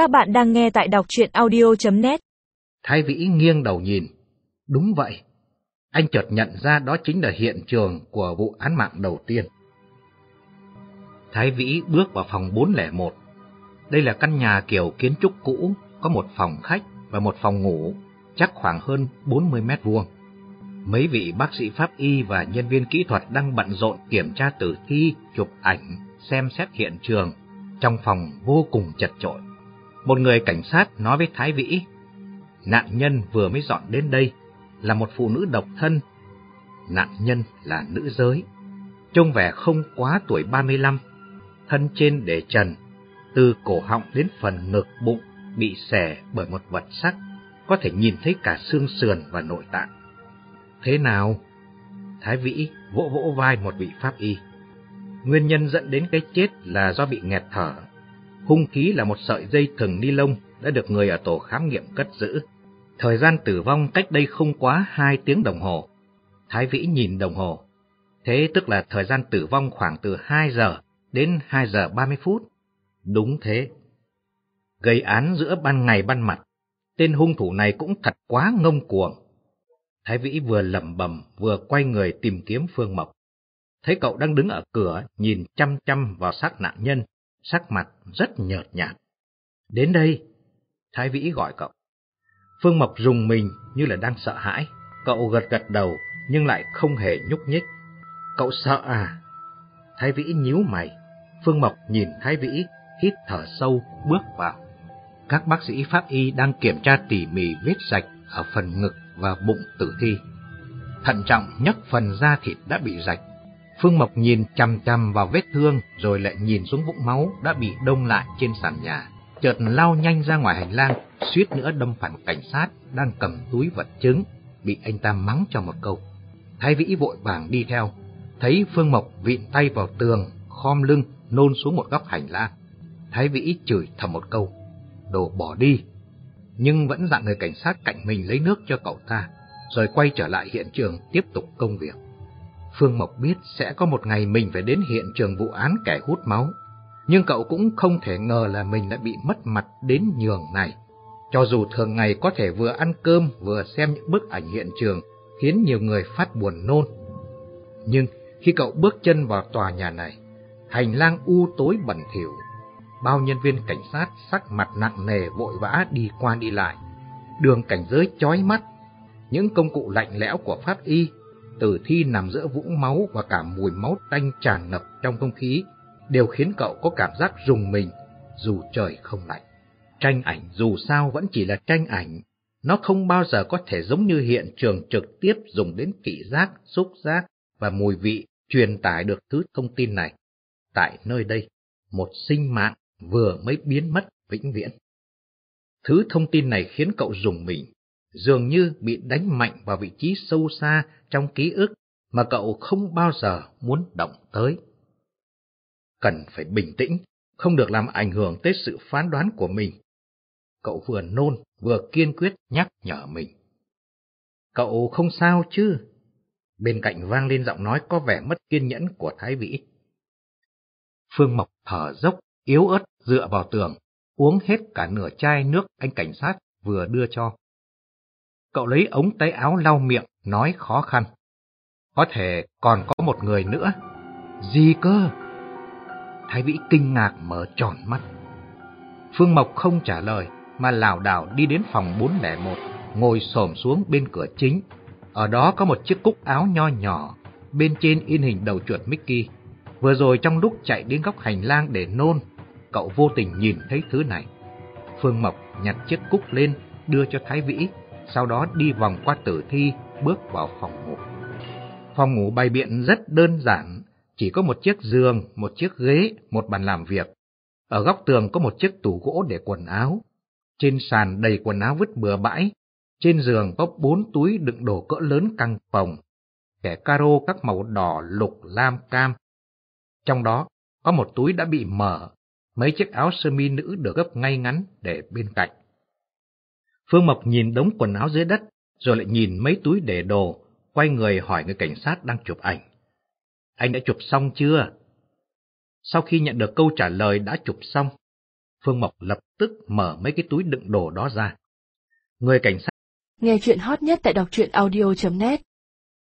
Các bạn đang nghe tại đọc chuyện audio.net Thái Vĩ nghiêng đầu nhìn. Đúng vậy. Anh chợt nhận ra đó chính là hiện trường của vụ án mạng đầu tiên. Thái Vĩ bước vào phòng 401. Đây là căn nhà kiểu kiến trúc cũ, có một phòng khách và một phòng ngủ, chắc khoảng hơn 40 mét vuông. Mấy vị bác sĩ pháp y và nhân viên kỹ thuật đang bận rộn kiểm tra tử thi, chụp ảnh, xem xét hiện trường, trong phòng vô cùng chật chội. Một người cảnh sát nói với Thái Vĩ, nạn nhân vừa mới dọn đến đây, là một phụ nữ độc thân. Nạn nhân là nữ giới, trông vẻ không quá tuổi 35, thân trên để trần, từ cổ họng đến phần ngực bụng bị xẻ bởi một vật sắc, có thể nhìn thấy cả xương sườn và nội tạng. Thế nào? Thái Vĩ vỗ vỗ vai một vị pháp y. Nguyên nhân dẫn đến cái chết là do bị nghẹt thở. Hung khí là một sợi dây thừng ni lông đã được người ở tổ khám nghiệm cất giữ. Thời gian tử vong cách đây không quá hai tiếng đồng hồ. Thái Vĩ nhìn đồng hồ. Thế tức là thời gian tử vong khoảng từ 2 giờ đến 2 giờ 30 phút. Đúng thế. Gây án giữa ban ngày ban mặt, tên hung thủ này cũng thật quá ngông cuồng. Thái Vĩ vừa lẩm bẩm vừa quay người tìm kiếm Phương Mộc. Thấy cậu đang đứng ở cửa nhìn chăm chăm vào xác nạn nhân, sắc mặt rất nhợt nhạt. Đến đây, Thái Vĩ gọi cậu. Phương Mộc rùng mình như là đang sợ hãi. Cậu gật gật đầu nhưng lại không hề nhúc nhích. Cậu sợ à? Thái Vĩ nhíu mày. Phương Mộc nhìn Thái Vĩ, hít thở sâu, bước vào. Các bác sĩ pháp y đang kiểm tra tỉ mỉ vết sạch ở phần ngực và bụng tử thi. Thận trọng nhấc phần da thịt đã bị rạch. Phương Mộc nhìn chằm chằm vào vết thương rồi lại nhìn xuống vũng máu đã bị đông lại trên sàn nhà. Chợt lao nhanh ra ngoài hành lang, suýt nữa đâm phải một cảnh sát đang cầm túi vật chứng, bị anh ta mắng cho một câu. Thái Vĩ vội vàng đi theo, thấy Phương Mộc vịn tay vào tường, khom lưng, nôn xuống một góc hành lang. Thái Vĩ chửi thầm một câu, đồ bỏ đi, nhưng vẫn dặn người cảnh sát cạnh mình lấy nước cho cậu ta, rồi quay trở lại hiện trường tiếp tục công việc. Phương Mộc biết sẽ có một ngày mình phải đến hiện trường vụ án kẻ hút máu, nhưng cậu cũng không thể ngờ là mình đã bị mất mặt đến nhường này. Cho dù thường ngày có thể vừa ăn cơm vừa xem những bức ảnh hiện trường khiến nhiều người phát buồn nôn. Nhưng khi cậu bước chân vào tòa nhà này, hành lang u tối bẩn thỉu, bao nhân viên cảnh sát sắc mặt nặng nề vội vã đi qua đi lại. Đường cảnh giới chói mắt, những công cụ lạnh lẽo của pháp y, tử thi nằm giữa vũng máu và cả mùi máu tanh tràn ngập trong không khí đều khiến cậu có cảm giác rùng mình dù trời không lạnh. Tranh ảnh dù sao vẫn chỉ là tranh ảnh, nó không bao giờ có thể giống như hiện trường trực tiếp dùng đến thị giác, xúc giác và mùi vị truyền tải được thứ thông tin này. Tại nơi đây, một sinh mạng vừa mới biến mất vĩnh viễn. Thứ thông tin này khiến cậu rùng mình, dường như bị đánh mạnh vào vị trí sâu xa trong ký ức mà cậu không bao giờ muốn động tới. Cần phải bình tĩnh, không được làm ảnh hưởng tới sự phán đoán của mình. Cậu vừa nôn, vừa kiên quyết nhắc nhở mình. Cậu không sao chứ? Bên cạnh vang lên giọng nói có vẻ mất kiên nhẫn của Thái Vĩ. Phương Mộc thở dốc, yếu ớt dựa vào tường, uống hết cả nửa chai nước anh cảnh sát vừa đưa cho. Cậu lấy ống tay áo lau miệng, nói khó khăn. Có thể còn có một người nữa. Gì cơ? Thái Vĩ kinh ngạc mở tròn mắt. Phương Mộc không trả lời, mà lảo đảo đi đến phòng 401, ngồi xổm xuống bên cửa chính. Ở đó có một chiếc cúc áo nho nhỏ, bên trên in hình đầu chuột Mickey. Vừa rồi trong lúc chạy đến góc hành lang để nôn, cậu vô tình nhìn thấy thứ này. Phương Mộc nhặt chiếc cúc lên, đưa cho Thái Vĩ, sau đó đi vòng qua tử thi, bước vào phòng ngủ. Phòng ngủ bày biện rất đơn giản, chỉ có một chiếc giường, một chiếc ghế, một bàn làm việc. Ở góc tường có một chiếc tủ gỗ để quần áo. Trên sàn đầy quần áo vứt bừa bãi. Trên giường có bốn túi đựng đồ cỡ lớn căng phòng. Kẻ caro các màu đỏ, lục, lam, cam. Trong đó có một túi đã bị mở, mấy chiếc áo sơ mi nữ được gấp ngay ngắn để bên cạnh. Phương Mộc nhìn đống quần áo dưới đất, rồi lại nhìn mấy túi để đồ, quay người hỏi người cảnh sát đang chụp ảnh. Anh đã chụp xong chưa? Sau khi nhận được câu trả lời đã chụp xong, Phương Mộc lập tức mở mấy cái túi đựng đồ đó ra. Người cảnh sát Nghe chuyện hot nhất tại đọc truyện audio.net